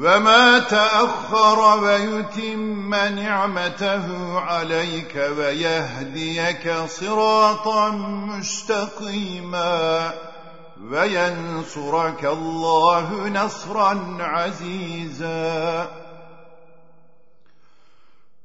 وما تأخر ويتم نعمته عليك ويهديك صراطا مستقيما وينصرك الله نصرا عزيزا